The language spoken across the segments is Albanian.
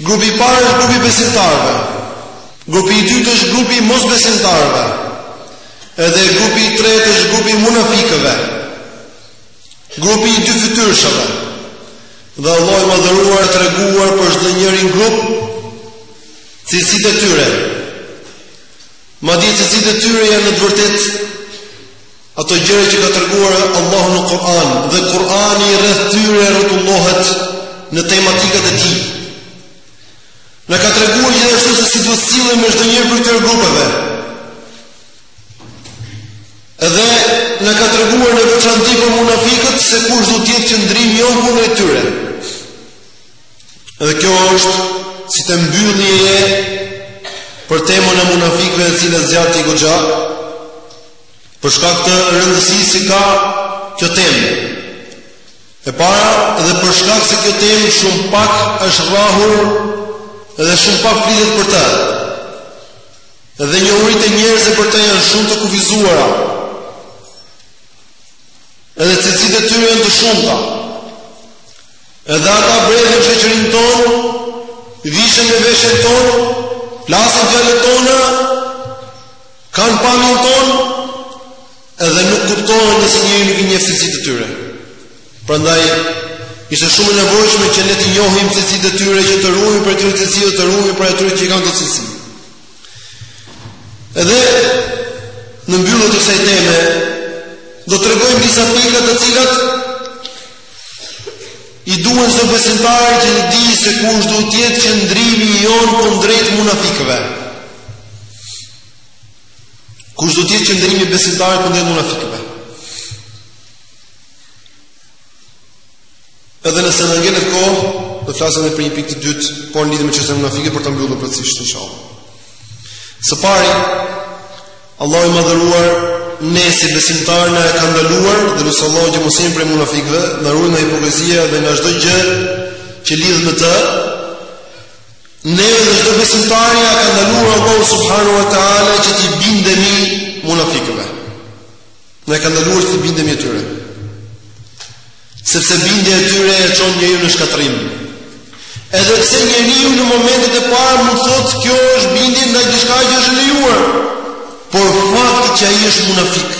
Grupi i parë është grupi i besimtarëve. Grupi i dytë është grupi i mosbesimtarëve. Edhe grupi i tretë është grupi i munafikëve. Grupi i dy fytyrshëve. Dhe Allahu i Madhëruar ka treguar për çdonjërin grup cilësitë e tyre Madje cilësitë e tyre janë në të vërtetë Ato gjëra që ka treguar Allahu në Kur'an dhe Kur'ani rreth tyre rrotullohet në tematikat e tij. Na ka treguar gjithashtu se si duhet të sillemi me çdonjërin prej këtyre grupeve. Edhe na ka treguar në veçanti për munafikët se kush do të jetë qëndrimi jonë kundrejt tyre. Edhe kjo është si përmbyllje për temën e munafikëve e cila zgjati goxha, Për shkak të rëndësisë që ka kjo temë. E para, dhe për shkak se kjo temë shumë pak është rrahur dhe shumë pak flitet për të. Dhe njohuritë e njerëzve për të janë shumë të kufizuara. Edhe cilësitë e tyre janë të shumta. Edhe ata brejnë shoqërinë tonë, vishen me veshjet tona, flasin fjalët tona, Kanë pamjen tonë edhe nuk kuptohen nëse njeriu nuk i njeh cilësitë e tyre. Prandaj ishte shumë e nevojshme që ne t'i njohim cilësitë e tyre që të ruhemi prej këtyre cilësive dhe të ruhemi prej atyre që i kanë këto cilësi. Edhe në mbyllje të kësaj teme do të tregojmë disa pika të cilat I duhen çdo besimtari që të dijë se kush duhet të jetë qëndrimi jonë kundrejt munafikëve. Kush duhet të jetë qëndrimi i besimtarit kundrejt munafikëve. Edhe nëse na ngelet kohë, do të flasim dhe për një pikë të dytë, po në lidhje me çështjen e munafikëve për ta mbyllur plotësisht inshallah. Së pari, Allahu i Madhëruar ne si besimtarë na e ka ndaluar dhe e lusim Allahun që mos të jemi prej munafikëve, të na ruajë nga hipokrizia dhe nga çdo gjë që lidhet me të. Ne dhe çdo besimtari ia ka ndaluar Allahu subhanahu wa taala që t'i bindemi munafikëve. Na e ka ndaluar që t'i bindemi atyre. Sepse bindja e tyre e çon njeriun në shkatërrim. Edhe pse njeriu në momentet e para mund të thojë kjo është bindje ndaj diçkaje që është e lejuar, por fakti që ai është munafik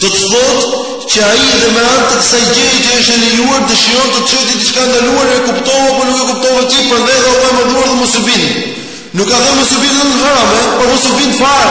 do të thotë që ai dhe me anë të kësaj gjëje që është e lejuar dëshiron të të çojë te diçka e ndaluar e kuptove apo nuk e kuptove ti prandaj Allahu i Madhëruar tha mos u bind. Nuk ka thënë mos u bind në haram, por mos u bind fare.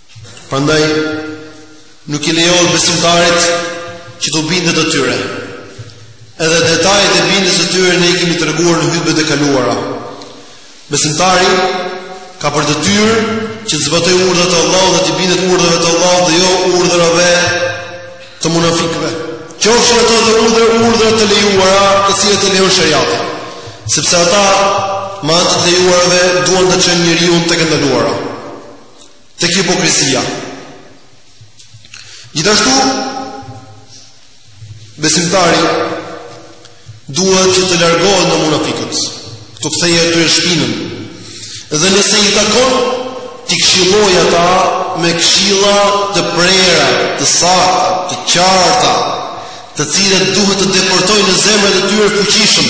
Prandaj nuk i lejohet besimtarit që t'u bindet atyre. Edhe detajet e bindjes së tyre ne i kemi treguar në hutbet e kaluara. Besimtari ka për detyrë që të zbatojë urdhrat e Allahut dhe t'u bindet urdhrave të Allahut dhe jo urdhrave të munafikëve. Qofshin ato dhe urdhër urdhra të lejuara, të cilat i lejon sheriati. Sepse ata me anë të lejuarve duan ta çojnë njeriun tek e ndaluara. tek hipokrizia. Gjithashtu besimtari duhet që të largohet nga munafikët. T'u kthejë atyre shpinën. Dhe nëse i takon t'i këshillojë ata me këshilla të prera, të sakta, të qarta, të cilat duhet të depërtojnë në zemrat e tyre fuqishëm.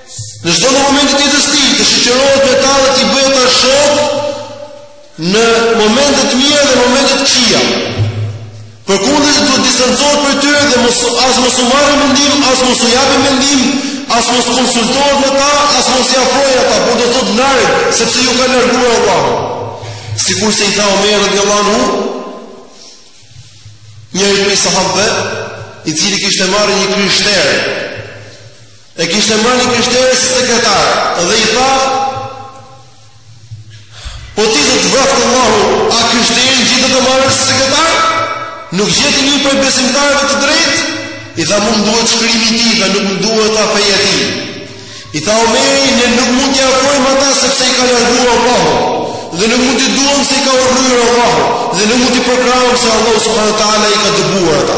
Në çdo moment të jetës së tij të shoqërohet me ta dhe t'i bëjë ata shokë në momente të mira dhe momente të këqija. Përkundrazi të distancohet prej tyre dhe mos as mos u marrë mendim, as mos u japë mendim, as mos konsultohet me ta, as mos i afrojë ata, por do të thotë larg sepse i ka larguar Allahu. Sikurse i tha Omer radhiyallahu anhu, njërit prej sahabëve, i cili kishte marrë një të krishterë E kishte marrë një të krishterë si sekretar dhe i tha Po ty të vraftë Allahu, a të krishterin gjete të marrësh si sekretar? Nuk gjete një prej besimtarëve të drejtë? I tha mua më duhet shkrimi i tij dhe nuk më duhet feja e tij. I tha Omeri ne nuk mund t'i afrojmë ata sepse i ka larguar Allahu dhe nuk mund t'i duam se i ka urryer Allahu dhe nuk mund t'i përkrahim se Allahu subhanehu ue teala i ka dëbuar ata.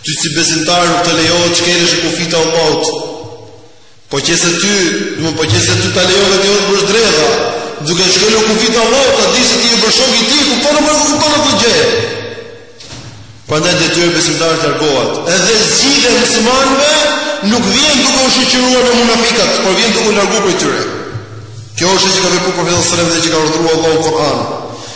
Ty si besimtar nuk të lejohet të shkelësh kufijtë e Allahut. Po që se ty, më po që se ty të lejohet të bësh dredha, duke shkelur kufijtë e Allahut, ta di se ti e bërshok i ti, ku përë mërë ku përë të gjë. Prandaj detyra e besimtarit të largohet. Edhe zgjidhja e muslimanëve nuk vjen duke u shoqëruar me munafikët, por vjen duke u largu prej tyre. Kjo është që ka vepru profeti alejhi selam dhe që ka urdhru Allahu në Kuran.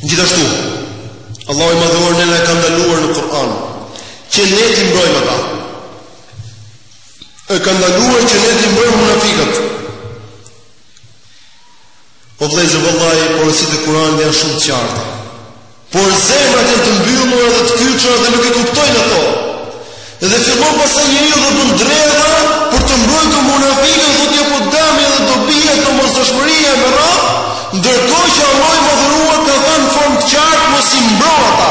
Gjithashtu, Allahu i Madhëruar ne na e ka ndaluar në Kur'an që ne t'i mbrojmë ata. E ka ndaluar që ne t'i mbrojmë munafikët. O vëllezër, vëllai, porositë e Kur'anit janë shumë të qarta. Por zemrat janë të mbyllura dhe të kyçura dhe nuk e kuptojnë ato. Dhe fillon pastaj njeriu të bëjë dredha për të mbrojtur munafikët, thotë jo po dëmi dhe dobia domosdoshmëria me radhë, ndërkohë që Allahu i madhëruar ka thënë në formë të qartë mos i mbro ata.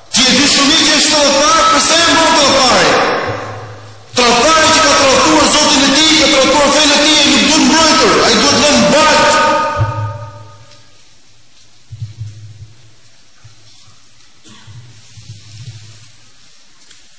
Ti e di shumë mirë që është tradhtar, pse e mbron tradhtarin? Tradhtari që ka tradhtuar Zotin e tij, ka tradhtuar fenë e tij, ai nuk duhet mbrojtur, ai duhet lënë në baltë.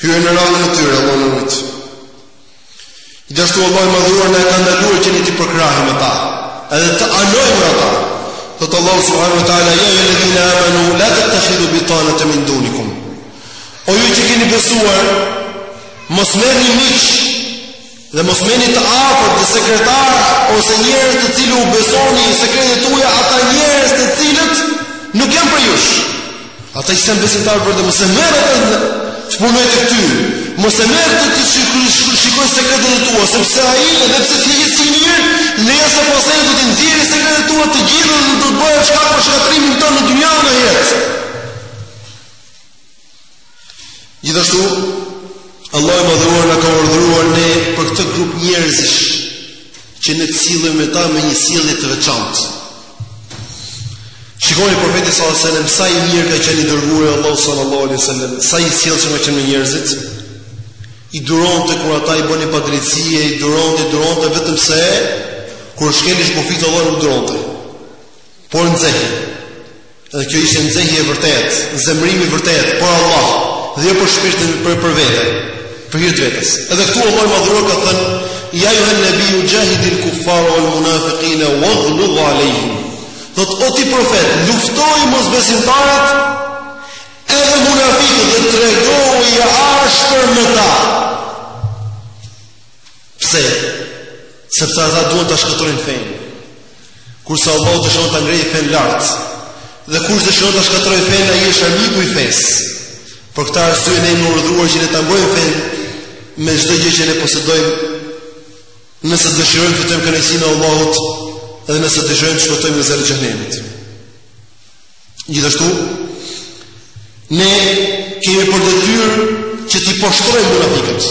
Hyr në radhën e tyre Allahu na rujt. Gjithashtu Allahu i madhëruar na e ka ndaluar që ne t'i përkrahim ata, edhe të anojmë nga ata. Thot Allahu subhanahu wa taala ya ayyuha alladhina amanu la tattakhidhu bitanatan min dunikum. O ju që keni besuar, mos merrni miq Dhe mos merrni të afërt dhe sekretarë ose njerëz të cilëve u besoni sekretet tuaja, ata njerëz të cilët nuk janë prej jush. Ata që s'janë besimtarë, pra mos e merr atë të punojë te ty. Mos e merr të t'i shikojë sekretet e tua, sepse ai edhe pse ti je i mirë, nesër a pasnesër do t'i nxjerrë sekretet e tua të gjitha dhe do të bëhet shkak për shkatërrimin tonë në dynja, në jetë. Gjithashtu, Allahu i madhëruar na ka urdhruar ne për këtë grup njerëzish që ne të sillemi me ta me një sjellje të veçantë. Shikoni profetin sallallahu alajhi wasallam sa i mirë ka qenë i dërguar i Allahut sallallahu alajhi wasallam, sa i sjellshëm ka qenë me njerëzit. I duronte kur ata i bënin padrejtësi, i duronte, duronte vetëm se kur shkeleshin kufijtë e Allahut nuk duronte. Por nxehej. Dhe kjo ishte nxehje e vërtetë, zemërim i vërtetë për Allah dhe jo për shpirtin për për vete, për hir të vetes. Edhe këtu Allahu i Madhëruar ka thënë: "Ya ja ayyuhan nabiyyu jahidil kuffara wal munafiqina waghluz alayhim." Do të thotë o ti profet, luftoji mosbesimtarët edhe munafiqët dhe tregohu i ashpër me ta. Pse? Sepse ata duan ta shkatërrojnë fenë. Kurse Allahu dëshiron ta ngrejë fenë lartë. Dhe kush dëshiron ta shkatërrojë fenë, ai është armiku i fesë. Për këtë arsye ne jemi urdhëruar që ne ta mbrojmë fenë me çdo gjë që ne posedojmë. Nëse dëshirojmë të fitojmë kënaqësinë e Allahut, edhe nëse dëshirojmë të shpëtojmë nga zjarri i xhehenemit. Gjithashtu, ne kemi për detyrë që t'i poshtërojmë munafiqët.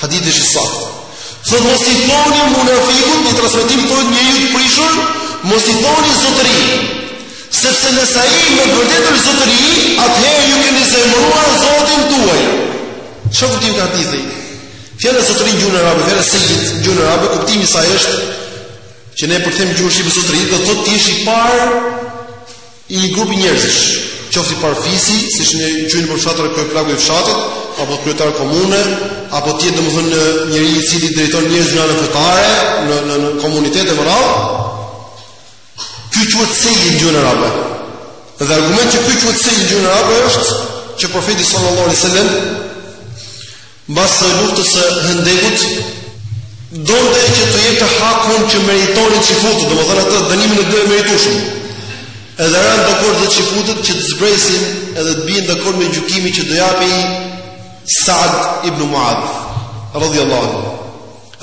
Hadithi është i saktë. Thotë mos i thoni munafikut një transmetim thotë njeriut të prishur, mos i thoni zotëri. Sepse nëse ai me të vërtetë është zotëri, atëherë ju keni zemëruar Zotin tuaj. Çfarë kuptim ka hadithi? Fjala zotëri në gjuhën arabe, fjala sejjid në gjuhën arabe kuptimi i saj është që ne e përkthejmë në gjuhën shqipe zotëri, do të thotë të jesh i parë I një grupi njerëzish, qoftë i par fisi, siç ne i quajmë në fshatrat kryeplaku i fshatit, apo kryetar komune, apo të jetë domethënë njeri i cili drejton njerëz në anën fetare, në në në komunitet e me radhë. Ky quhet sejid në gjuhën arabe. Dhe argumenti që ky quhet sejid në gjuhën arabe është që profeti sallallahu alaihi wasallam Mbas luftës së Hendekut, donte që t'u jepte hakun që meritonin çifutët, domethënë atë dënimin e tyre të meritueshëm. Edhe ran dakord dhe çifutët që të zbresin edhe të bien dakord me gjykimin që do japi Sa'd ibn Mu'adh radhiyallahu anhu.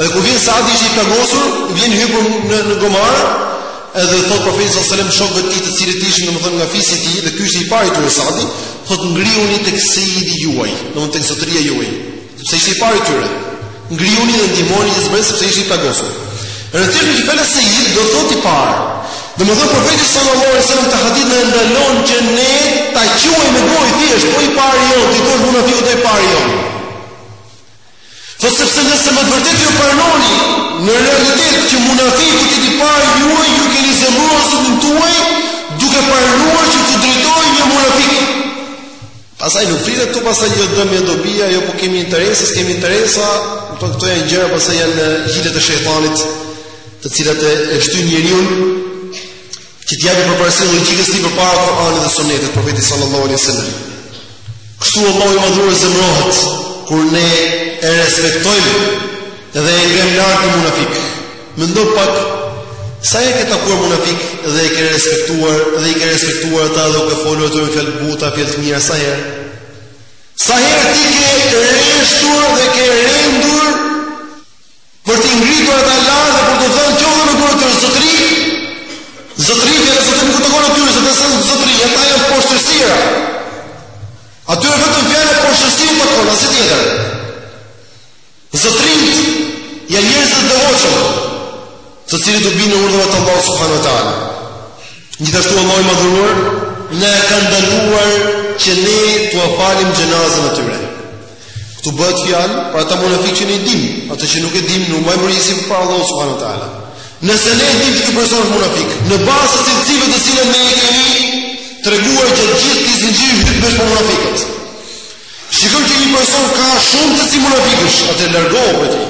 Dhe kur vjen Sa'di i plagosur, vjen hipur në një gomar, edhe thot profeti sallallahu alajhi wasallam shokëve të tij të cilët ishin domethënë nga fisi i tij dhe ky ishte i pari i tyre Sa'di, thot ngrihuni tek Sejidi juaj, domethënë tek zotëria juaj, sepse ishte i pari i tyre. Ngrihuni dhe ndihmojeni që të zbresë sepse ishte i plagosur. E rëndësishme që fjala Sejid do thot i parë. Domethënë profeti sallallahu alajhi wasallam te hadithi na ndalon që ne ta quajmë me gojë thjesht, po i pari jonë, t'i thuash munafikut o i pari jonë. Thotë sepse nëse me të vërtet ju pranoni në realitet që munafiku të jetë i pari juaj ju keni zemruar Zotin tuaj duke pranuar që t'ju drejtoj një munafik. Pastaj nuk flitet këtu pastaj jo dëmi e dobia, jo po kemi interesa, kemi interesa, po këto janë gjëra pastaj janë hilet e shejtanit, të cilat e shtyn njeriun Që t'i japë përparësi logjikës së tij përpara Kur'anit dhe Sunetit të Profetit sallallahu alaihi wasallam. Kështu Allahu i madhëruar zemrohet kur ne e respektojmë dhe e ngremë lart një munafik. Mendo pak sa herë ke takuar munafik dhe i ke respektuar dhe i ke respektuar ata dhe u ke folur atyre fjalë të buta, fjalë të mira sa herë. Sa herë ti ke reshtur dhe ke rendur Për t'i ngritur ata lart dhe për t'u thënë qoftë në gjuhën e tyre zotëri, zotëri e në të vërtetë nuk u takon atyre, se ata s'janë zotëri, ata janë poshtërsira. Atyre vetëm fjala poshtërsi u takon, asgjë tjetër. Zotërinjët janë njerëzit e devotshëm, të cilët u binden urdhrave të Allahut subhanahu wa taala. Gjithashtu Allahu i madhëruar na ka ndaluar që ne t'ua falim xhenazën e tyre. Këtu bëhet fjalë për ata munafikë që ne i dimë, ata që nuk i dimë, nuk mbajmë përgjegjësi para Allahut subhanahu wa taala. Nëse ne e dimë që ky person është munafik, në bazë të cilësive të cilat ne i kemi treguar gjatë gjithë këtij zinxhiri hutbesh për munafikët. Shikon që një person ka shumë cilësi munafikësh, atëherë largohu prej tij.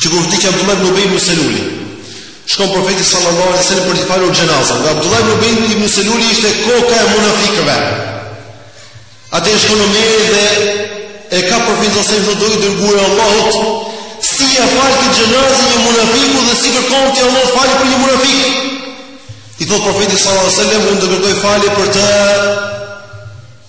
Që kur vdiq Abdullah ibn Ubay ibn Seluli, shkon profeti sallallahu alaihi wasallam për t'i falur xhenazën. Dhe Abdullah ibn Ubay ibn Seluli ishte koka e munafikëve. Atëherë shkon Omeri dhe e kap profetin sallallahu alaihi wasallam o i dërguar i Allahut. Si ia fal ti xhenazën një munafiku dhe si kërkon ti Allah falje për një munafik? I thot profeti sallallahu alaihi wasallam, unë do të kërkoj falje për të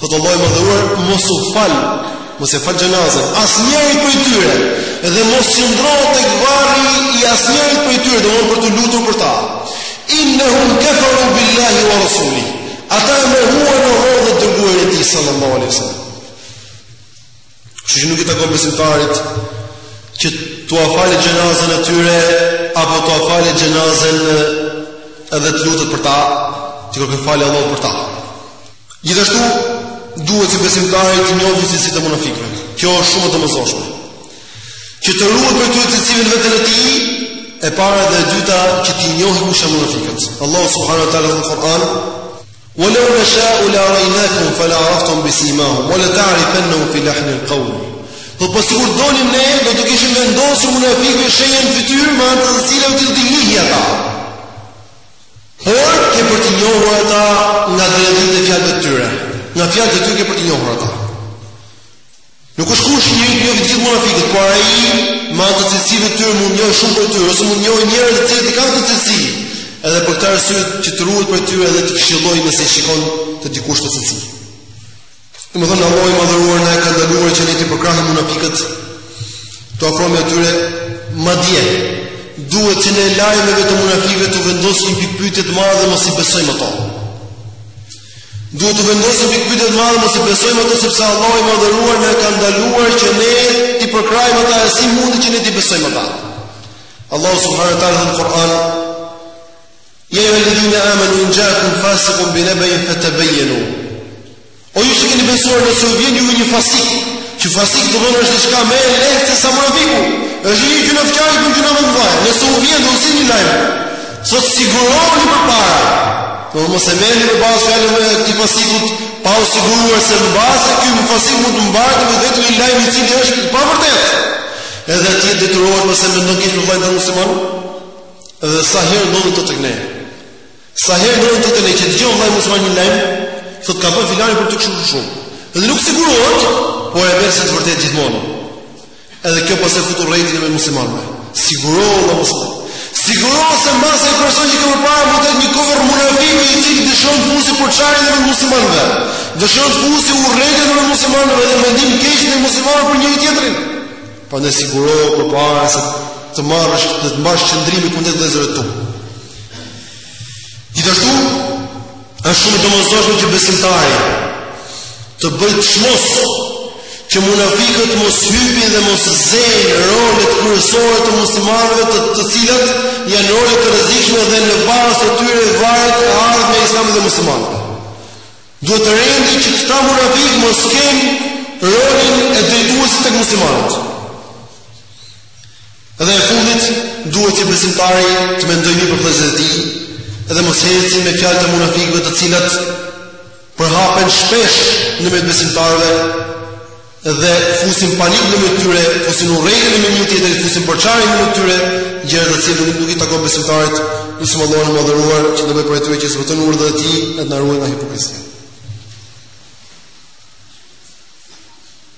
Thot Allah i madhëruar, mos u fal, mos e fal xhenazën, asnjërit prej tyre, dhe mos qëndro tek varri i asnjërit prej tyre, domethënë për t'u lutur për ta. Innahum kafaru billahi wa rasuli. Ata e mohuan Allahun dhe të dërguarin e tij sallallahu alaihi wasallam. Kështu që nuk i takon besimtarit që t'ua falë xhenazën e tyre apo t'ua falë xhenazën edhe të lutet për ta, të kërkojë falje Allahut për ta. Gjithashtu duhet që besimtari t'i njohë cilësitë e munafikëve. Kjo është shumë e domosdoshme. Që të ruhet prej këtyre cilësive në veten e tij, e para dhe e dyta që t'i njohë kush janë munafikët. Allahu subhanahu wa taala thotë në Kur'an Walau nasha'u la araynakum fala araftum bi simahum wala ta'rifannahum fi lahn al-qawl. Po sikur donim ne do t'u kishim vendosur munafiqëve shenja në fytyrë me anë të cilave ti t'i njihje ata. Por ke për t'i njohur ata nga dredhitë e fjalëve të tyre. Nga fjalët e tyre ke për t'i njohur ata. Nuk është kusht që njeriu t'i njohë të gjithë munafiqët, por ai me anë të cilësive të tyre mund të njohë shumë prej tyre, ose mund të njohë njerëz të cilët i kanë këto cilësi. Edhe për këtë arsye që të ruhet prej tyre dhe të këshillojë nëse i shikon te dikush këto cilësi. Domethënë Allahu i madhëruar na e ka ndaluar që ne t'i përkrahim munafiqët, t'u afrohemi atyre madje duhet që ne lajmeve të munafiqëve t'u vendosim pikëpyetje të madhe, mos t'i besojmë ato. Duhet t'u vendosim pikëpyetje të madhe mos t'i besojmë ato sepse Allahu i madhëruar na ka ndaluar që ne t'i përkrahim ata e si mundet që ne t'i besojmë ata. Allahu subhanahu wa taala thotë në Kur'an Ja ejuha alladhina amanu in ja'akum fasiqun bi naba'in fatabayyanu. O ju që keni besuar nëse u vjen ju një fasik, që fasik do të thotë është diçka më e lehtë se sa munafiku. Është një gjynahqar, që bën gjynahe të mëdhaja. Nëse u vjen dhe u sjell një lajm. Thot sigurohuni përpara. Domethënë mos e merrni për bazë fjalën e këtij fasikut pa u siguruar se mbase ky fasik mund të mbartë me vete një lajm i cili është i pavërtetë. Edhe ti detyrohesh ose mendon keq për vllain musliman. Edhe sa herë ndodh kjo tek ne. Sa herë ndodh kjo tek ne që dëgjon vllai musliman një lajm, thotë ka thënë filani për ty kështu shumë. Edhe nuk sigurohet, po e merr si të vërtetë gjithmonë. Edhe kjo pasi fut urrejtjen në mes muslimanëve. Sigurohu dhe musliman. Sigurohu se mos ai person që kemi para mund të jetë një kafir munafik i cili dëshiron të fusë përçarje në mes muslimanëve. Dëshiron të fusë urrejtje në mes muslimanëve dhe mendim të keq në mes muslimanëve për njëri-tjetrin. Prandaj sigurohu përpara se të marrësh dhe të mbash qëndrim kundër vëllezërve të tu. Gjithashtu, Është shumë e domosdoshme që besimtari të bëjë çmos që munafikët mos hipin dhe mos zënë rolet kryesore të muslimanëve të cilat janë role të rrezikshme dhe në bazë të tyre varet e ardhmja e Islamit dhe muslimanëve. Duhet të rendë që këta munafikë mos kenë rolin e drejtuesit tek muslimanët. Dhe e fundit, duhet që besimtari të mendojë mirë për vëllezërit e tij, edhe mos ecë me fjalët e munafikëve të cilat përhapen shpesh në mes besimtarëve dhe fusin panik në mes tyre, fusin urrejtje te njëri-tjetri, fusin përçarje në mes tyre, gjë e cila nuk duhet t'i takojë besimtarit, lus Allahun e madhëruar që të na bëjë prej atyre që zbatojnë urdhrat e tij, e të na ruaj nga hipokrizia.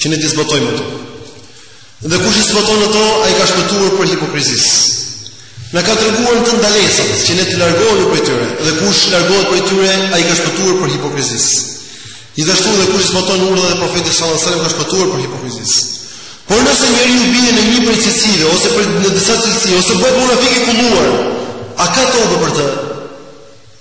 që ne t'i zbatojmë ato. Dhe kush i zbaton ato, ai ka shpëtuar prej hipokrizisë. Na ka treguar ndalesat që ne të largohemi prej tyre, dhe kush largohet prej tyre, ai ka shpëtuar prej hipokrizisë. Gjithashtu dhe kush i zbaton urdhrat e profetit sallallahu alajhi wasallam ka shpëtuar prej hipokrizisë. Por nëse njeriu bie në një prej cilësive ose për në disa cilësi ose bëhet munafik i kulluar, a ka tobe për të?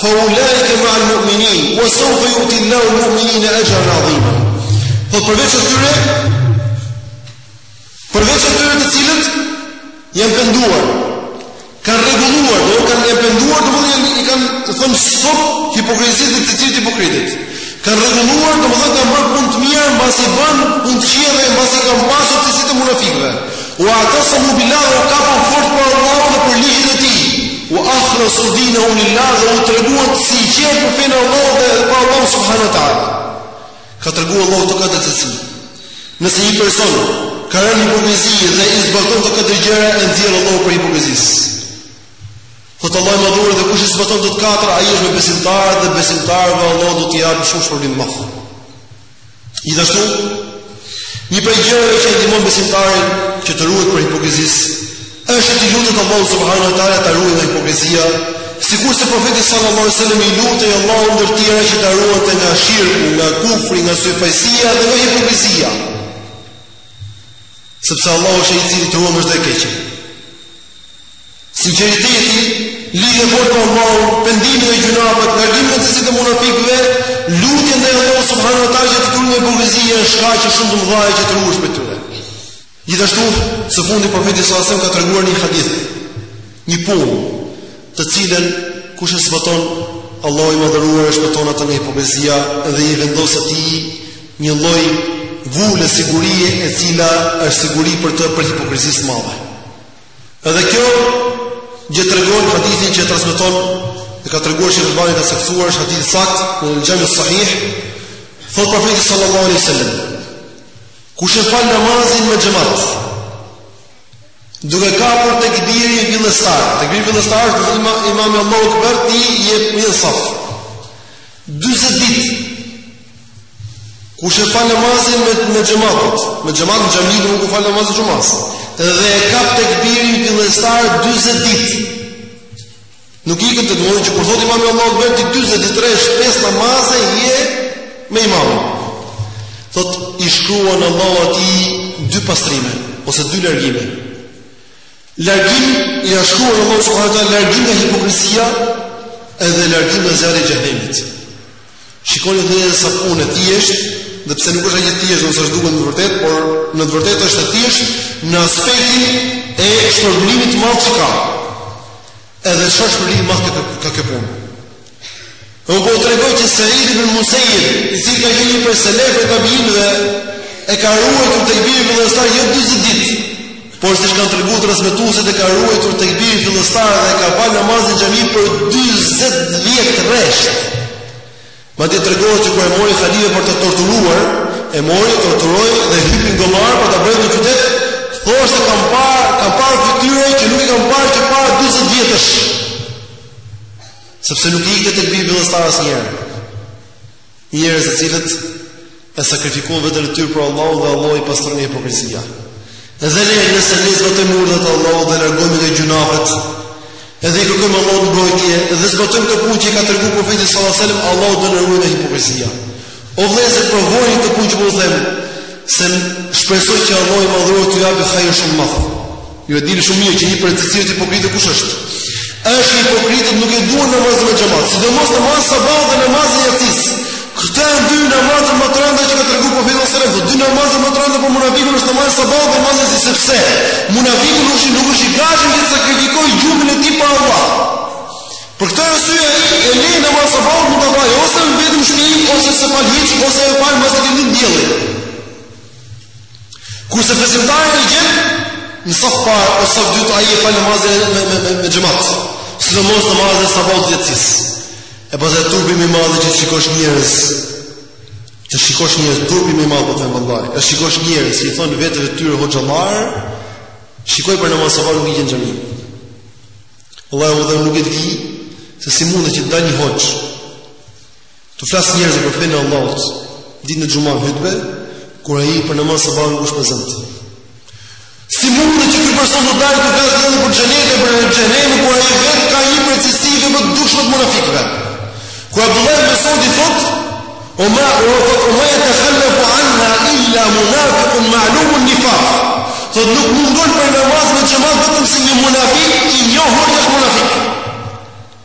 Fa ulaike ma al mu'minin, wa sawfa yu'ti Allahu al mu'minina ajran 'azima. Po përveç atyre, përveç atyre të cilët janë penduar, kanë rregulluar, do kanë janë penduar, domethënë i kanë thënë stop hipokrizisë dhe cilësive të hipokritit. Kanë rregulluar, domethënë kanë bërë punë të mira mbasi bënë punë të këqija dhe mbasi kanë pasur cilësitë e munafikëve. Wa'tasamu billah dhe u kapën fort për Allahun dhe për ligjin e Tij. Wa akhlasu dinahum lillah dhe u treguan të sinqertë për fenë e Allahut dhe për Allahun subhanahu wa taala. Ka treguar Allahu këto katër cilësi. Nëse një person ka rënë në hipokrizi dhe i zbaton këto katër gjëra e nxjerr Allahu prej hipokrizisë. Thotë Allahu i madhëruar dhe kush i zbaton këto të katër, ai është me besimtarët dhe besimtarëve Allahu do t'i japë shumë shpërblim të madh. Gjithashtu, një prej gjërave që ndihmon besimtarin që të ruhet prej hipokrizisë është t'i lutet Allahut subhanahu wa taala ta ruajë nga hipokrizia, sikur se profeti sallallahu alaihi wasallam i lutej Allahut ndër të tjera që ta ruante nga shirku, nga kufri, nga dyfytyrësia dhe nga hipokrizia. Sepse Allahu është ai i cili të ruan nga çdo e keqe. Sinqeriteti lidhja e fortë me Allahun, pendimi prej gjynaheve, largimi nga cilësitë të munafikëve, lutjen ndaj Allahut subhanahu wa taala që të ruajë nga hipokrizia janë shkaqe shumë të mëdha që të ruhesh prej tyre. Gjithashtu, së fundi profeti sallallahu alajhi wasallam ka treguar një hadith, një punë të cilën kush e zbaton Allahu i madhëruar e shpëton atë nga hipokrizia dhe i vendos atij një lloj vule sigurie e cila është siguri për të prej hipokrizisë së madhe. Edhe këtë gjë e tregon hadithi që transmetohet dhe e ka treguar Sheikh Albani ka saktësuar është hadith i saktë në Jami Sahih thotë profeti sallallahu alaihi wasallam kush e fal namazin me xhamat Duke kapur tekbirin fillestar, tekbiri fillestar është kur thotë imami Allahu Akbar ti je në saf. 40 ditë. Kush e fal namazin me me xhamat, me xhamat në xhami aty ku falet namazi i xhumas. Dhe e kap tekbirin fillestar 40 ditë. Nuk i ikën, do me thënë që kur thotë imami Allahu Akbar ti dyzet ditë rresht pesë namaze je me imamin. Thotë i shkruan Allahu atij dy pastrime ose dy largime. Largim ia shkruan Allahu subhanahu wa taala largim nga hipokrizia edhe largim nga zjarri i xhehenemit. Shikoni vëllezër sa punë e thjeshtë, dhe pse nuk është aq e thjeshtë aq sa është duket në vërtet, por në të vërtetë është e thjeshtë në aspektin e shpërblimit të madh që ka. Edhe çfarë shpërblimi të madh ka kjo punë. Unë po ju tregoj që Seid ibn Musejib, i cili ka qenë prej selefëve, prej tabiinëve, e ka ruajtur tekbirin fillestar jo 40 ditë. Por siç kanë treguar transmetuesit e ka ruajtur tekbirin fillestar dhe ka falë namazin në xhami për 40 vjet rresht. Madje tregohet që kur e mori halifja për ta torturuar, e mori, torturoi dhe e hypi në gomar për ta rënë në qytet, thoshte kam parë, kam parë fytyra që nuk i kam parë që para 40 vjetësh. Sepse nuk i ikte tekbiri fillestar asnjëherë. Njerëz të cilët e sakrifikojnë veten e tyre për Allahun dhe Allahu i pastron nga hipokrizia. Edhe ne nëse ne zbatojmë urdhrat e Allahut dhe largohemi nga gjynahet, edhe i kërkojmë Allahut mbrojtje dhe zbatojmë këto punë që ka treguar profeti sallallahu alajhi wasallam, Allahu do na ruajë nga hipokrizia. O vëllezër, provojini këto punë që po ju them, se shpresoj që Allahu i madhëruar t'ju japë hajr shumë madh Ju e dini shumë mirë që një prej cilësive të hipokritëve kush është? Është hipokritët nuk e duan namazin me xhamat, sidomos namazin e sabahut dhe namazin e jacisë. Këta janë dy namazet më të rënda që ka treguar profeti sallallahu alajhi wasallam. Dy namazet më të rënda për munafikun është namazi i sabahut dhe namazi i jacisë, sepse munafiku nuk është nuk është i gatshëm të sakrifikojë gjumin e tij për Allah. Për këtë arsye ai e lë namazin e sabahut, mund ta bëjë ose vetëm në shpi ose s'e fal hiç ose e fal mbasi të lindë dielli. Kurse besimtari e gjen në saf të parë ose saf të dytë ai e fal namazin me me me, me xhemat. Sidomos namazin e sabahut dhe jacisë. E pastaj turpi më i madh që të shikosh njerëz. Të shikosh njerëz turpi më i madh vallahi. Të shikosh njerëz që i thonë veteve të tyre hoxhallar, shikoji për namaz sabah nuk i gjen në xhami. Vallahi nuk e di se si mundet që të dalë një hoxh Të flasë njerëzve për fenë e Allahut, ditën e xhuma në hytbe, kur ai për namaz sabah nuk është prezent. Si mundet që ky person të dalë të flasë njerëzve për xhenet e për xhehenem, kur ai vetë ka një prej cilësive më të dukshme të munafikëve. Kur Abdullah ibn Mesudi thotë, ue ma, ue ma, ue ma jetekhallefu anha illa munafikun ma'lumun nifak. Thotë nuk mungon prej namazit me xhemat vetëm se një munafik i njohur që është munafik.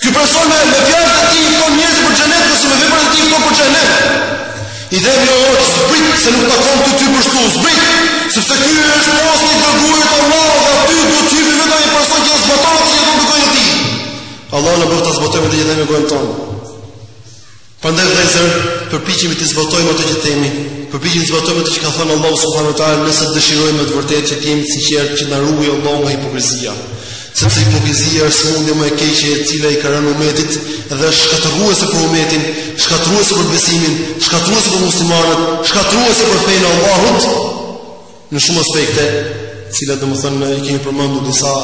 Ky person me me fjalët e tij fton njerëz për xhenet, kurse me veprat e tij fton për xhehenem. I themi ore zbrit se nuk të takon ty aty, prej aty zbrit, sepse ky është posti i dërguarit të Allahut dhe aty do të hyjë vetëm një person që zbaton atë që do të bëjë ti. Allah na bëftë ta zbatojmë atë që e themi me gojën tonë. Prandaj vëllezër, përpiqemi të zbatojmë atë që themi, përpiqemi të zbatojmë atë që ka thënë Allahu subhanahu wa taala, nëse dëshirojmë me të vërtetë që të jemi të sinqertë që të na ruajë Allahu nga hipokrizia. Sepse hipokrizia është sëmundja më e keqe e cila i ka rënë umetit dhe është shkatërruese për umetin, shkatërruese për besimin, shkatërruese për muslimanët, shkatërruese për fenë e Allahut. Në shumë aspekte, të cilat domethënë i kemi përmendur disa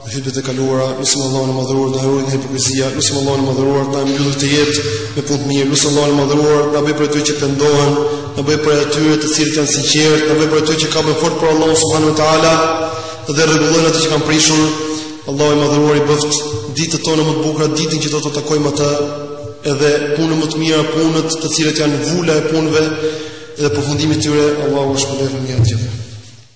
në hytbet e kaluara, lutim Allahun e madhëruar të na ruajë nga hipokrizia, lutim Allahun e madhëruar të na mbyllë këtë jetë me punë të mira, lutim Allahun e madhëruar të na bëjë prej atyre që pendohen, të na bëjë prej atyre të cilët janë të sinqertë, të na bëjë prej atyre që kapen fort për Allahun subhanehu ue teala dhe rregullojnë atë që kanë prishur. Allahu i Madhëruar i bëftë ditët tona më të bukura, ditën që do të takojmë atë, edhe punët më të mira, punët të cilat janë vula e punëve dhe përfundimi i tyre, Allahu ju shpërbleftë me të mira të gjithë.